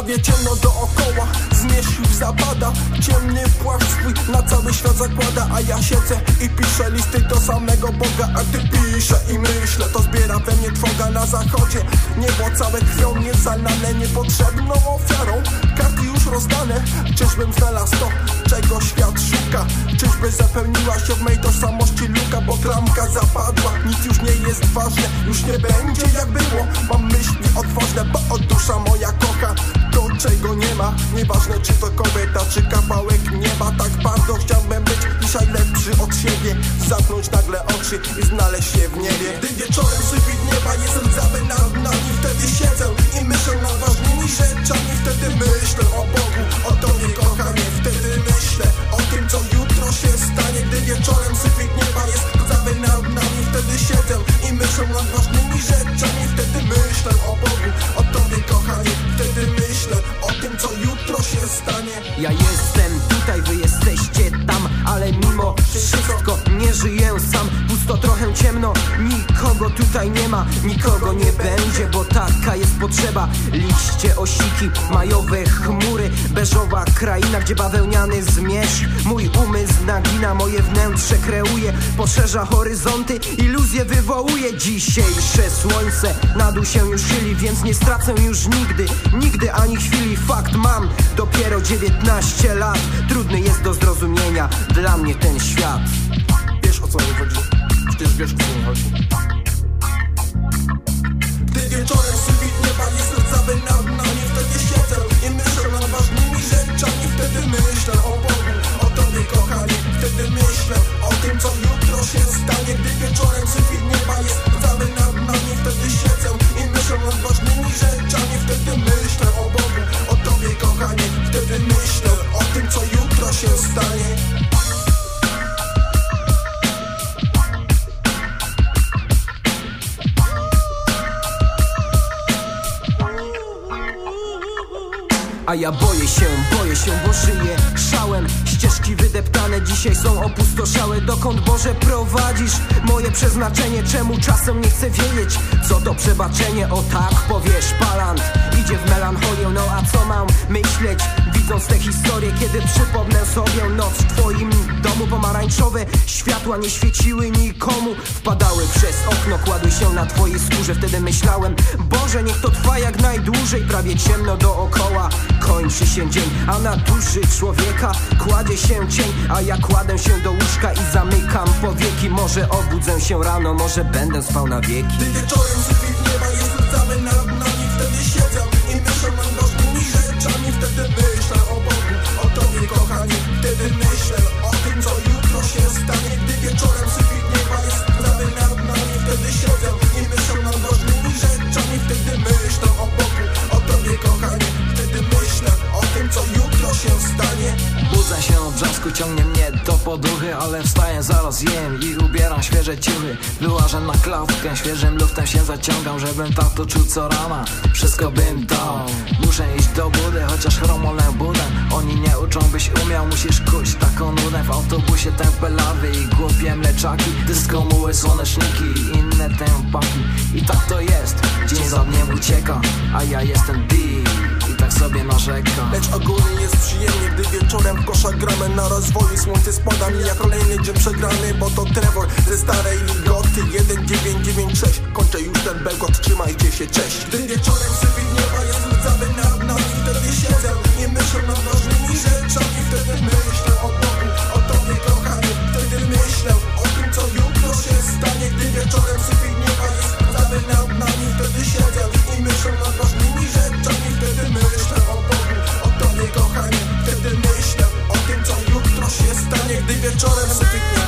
prawie ciemno dookoła. Z myśli zapada Ciemny płaszcz swój na cały świat zakłada. A ja siedzę i piszę listy do samego Boga. A ty piszę i myślę To zbiera we mnie trwoga na zachodzie. Niebo całe krwią niezalane Niepotrzebną ofiarą. Karty już rozdane Czyżbym znalazł to, czego świat szuka? Czyżby zapełniła się w mej tożsamości luka Bo klamka zapadła, nic już nie jest ważne Już nie będzie jak było. Mam myśli odważne, bo od dusza moja kocha czego nie ma. Nieważne czy to kobieta, czy kawałek nieba. Tak bardzo chciałbym być dzisiaj lepszy od siebie. Zamknąć nagle oczy i znaleźć się w niebie. Gdy wieczorem sypit nieba jest rdzawy nad nami Wtedy siedzę. I myślę nad ważnymi rzeczami. Wtedy myślę o Bogu, o Tobie kochanie. Wtedy trochę ciemno, nikogo tutaj nie ma Nikogo nie będzie, bo taka jest potrzeba. Liście, osiki, majowe chmury Beżowa kraina, gdzie bawełniany zmierzch Mój umysł nagina, moje wnętrze kreuje Poszerza horyzonty, iluzje wywołuje. Dzisiejsze słońce na się już chyli Więc nie stracę już nigdy, nigdy ani chwili. Fakt mam, dopiero 19 lat. Trudny jest do zrozumienia dla mnie ten świat. Wiesz o co mi chodzi? Przecież wiesz o A ja boję się, boję się, bo żyję szałem Ścieżki wydeptane dzisiaj są opustoszałe. Dokąd Boże prowadzisz? Moje przeznaczenie? Czemu czasem nie chcę wiedzieć, co to przebaczenie? O tak powiesz, palant. Idzie w melancholię No a co mam myśleć, widząc tę historię Kiedy przypomnę sobie noc w twoim domu Pomarańczowe światła nie świeciły nikomu. Wpadały przez okno, kładły się na twojej skórze. Wtedy myślałem, Boże niech to trwa jak najdłużej. Prawie ciemno dookoła Kończy się dzień, a na duszy człowieka kładzie się cień A ja kładę się do łóżka i zamykam powieki. Może obudzę się rano, może będę spał na wieki. Gdy wieczorem sypit nieba jest rdzawy nad nami Wtedy siedzę i myślę nad ważnymi rzeczami Wtedy myślę o Bogu, o Tobie kochanie. Wtedy myślę o tym co jutro się stanie. Gdy wieczorem sypit nieba jest rdzawy nad nami Wtedy siedzę i myślę nad ważnymi rzeczami Wtedy myślę o Bogu, o Tobie kochanie. Wtedy myślę o tym co jutro się stanie Budzę się od brzasku, ciągnie mnie do poduchy Ale wstaję, zaraz jem i ubieram świeże ciuchy. Wyłażę na klatkę, świeżym luftem się zaciągam Żebym tak to czuł co rana, wszystko bym dał. Muszę iść do budy, chociaż chromolę budę. Oni nie uczą, byś umiał, musisz kuć taką nudę. W autobusie tępe lawy i głupie mleczaki. Dysko, muły, słoneczniki i inne tempaki I tak to jest, dzień za dniem ucieka A ja jestem D. I tak sobie narzekam. Lecz ogólnie jest przyjemnie, gdy wieczorem w kosza gramy na rozwoju Słońce spada mi jak kolejny dzień przegrany Bo to Trevor ze starej ligoty. 1996 Kończę już ten bełkot, trzymajcie się, cześć. Gdy wieczorem wieczorem sypit